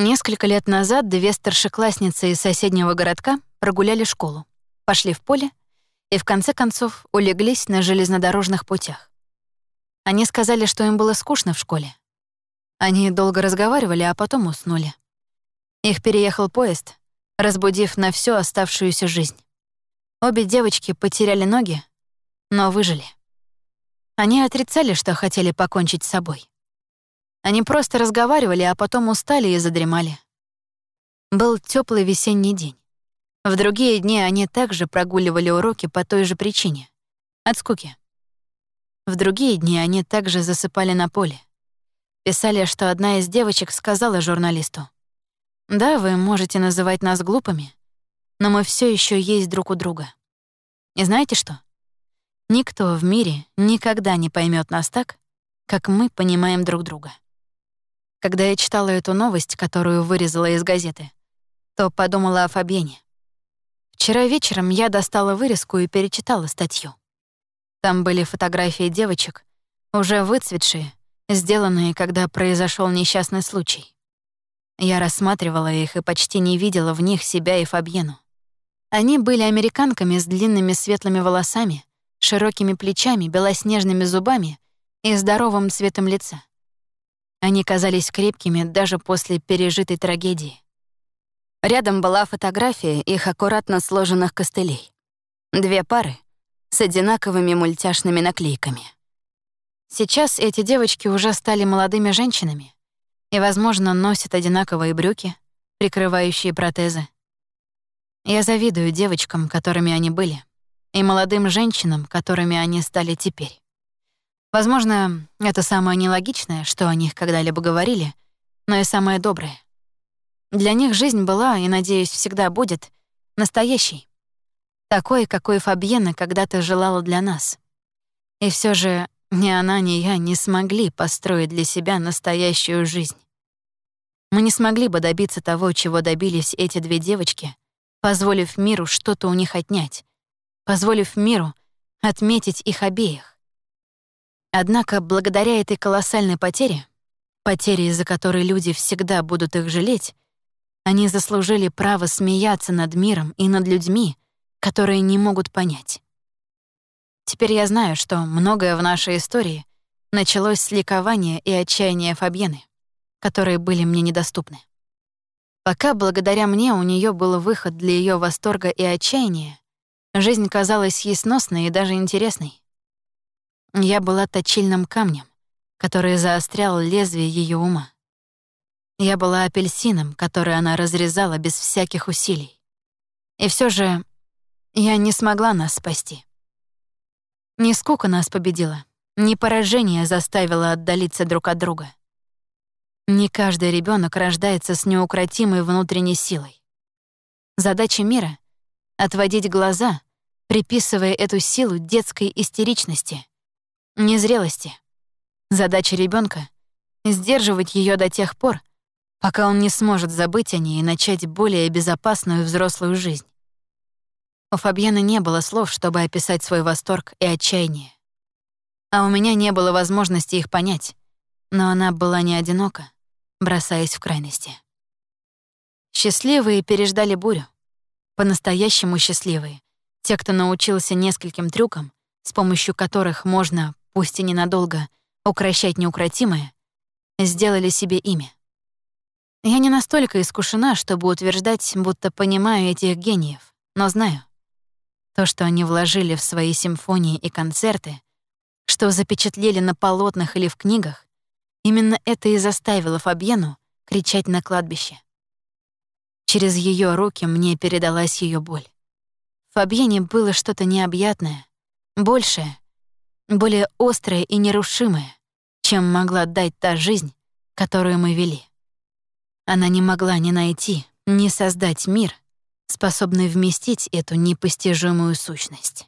Несколько лет назад две старшеклассницы из соседнего городка прогуляли школу, пошли в поле и в конце концов улеглись на железнодорожных путях. Они сказали, что им было скучно в школе. Они долго разговаривали, а потом уснули. Их переехал поезд, разбудив на всю оставшуюся жизнь. Обе девочки потеряли ноги, но выжили. Они отрицали, что хотели покончить с собой. Они просто разговаривали, а потом устали и задремали. Был теплый весенний день. В другие дни они также прогуливали уроки по той же причине — от скуки. В другие дни они также засыпали на поле. Писали, что одна из девочек сказала журналисту, «Да, вы можете называть нас глупыми, но мы все еще есть друг у друга. И знаете что? Никто в мире никогда не поймет нас так, как мы понимаем друг друга». Когда я читала эту новость, которую вырезала из газеты, то подумала о Фабьене. Вчера вечером я достала вырезку и перечитала статью. Там были фотографии девочек, уже выцветшие, сделанные, когда произошел несчастный случай. Я рассматривала их и почти не видела в них себя и Фабьену. Они были американками с длинными светлыми волосами, широкими плечами, белоснежными зубами и здоровым цветом лица. Они казались крепкими даже после пережитой трагедии. Рядом была фотография их аккуратно сложенных костылей. Две пары с одинаковыми мультяшными наклейками. Сейчас эти девочки уже стали молодыми женщинами и, возможно, носят одинаковые брюки, прикрывающие протезы. Я завидую девочкам, которыми они были, и молодым женщинам, которыми они стали теперь. Возможно, это самое нелогичное, что о них когда-либо говорили, но и самое доброе. Для них жизнь была, и, надеюсь, всегда будет, настоящей. Такой, какой Фабьена когда-то желала для нас. И все же ни она, ни я не смогли построить для себя настоящую жизнь. Мы не смогли бы добиться того, чего добились эти две девочки, позволив миру что-то у них отнять, позволив миру отметить их обеих. Однако благодаря этой колоссальной потере, потере, из-за которой люди всегда будут их жалеть, они заслужили право смеяться над миром и над людьми, которые не могут понять. Теперь я знаю, что многое в нашей истории началось с ликования и отчаяния Фабьены, которые были мне недоступны. Пока благодаря мне у нее был выход для ее восторга и отчаяния, жизнь казалась ей и даже интересной. Я была точильным камнем, который заострял лезвие ее ума. Я была апельсином, который она разрезала без всяких усилий. И все же я не смогла нас спасти. Не скука нас победила, не поражение заставило отдалиться друг от друга. Не каждый ребенок рождается с неукротимой внутренней силой. Задача мира — отводить глаза, приписывая эту силу детской истеричности — незрелости. Задача ребенка — сдерживать ее до тех пор, пока он не сможет забыть о ней и начать более безопасную взрослую жизнь. У Фабьяны не было слов, чтобы описать свой восторг и отчаяние. А у меня не было возможности их понять, но она была не одинока, бросаясь в крайности. Счастливые переждали бурю. По-настоящему счастливые. Те, кто научился нескольким трюкам, с помощью которых можно пусть и ненадолго, укращать неукротимое, сделали себе имя. Я не настолько искушена, чтобы утверждать, будто понимаю этих гениев, но знаю. То, что они вложили в свои симфонии и концерты, что запечатлели на полотнах или в книгах, именно это и заставило Фабьену кричать на кладбище. Через ее руки мне передалась ее боль. Фабьене было что-то необъятное, большее, более острое и нерушимое, чем могла дать та жизнь, которую мы вели. Она не могла ни найти, ни создать мир, способный вместить эту непостижимую сущность.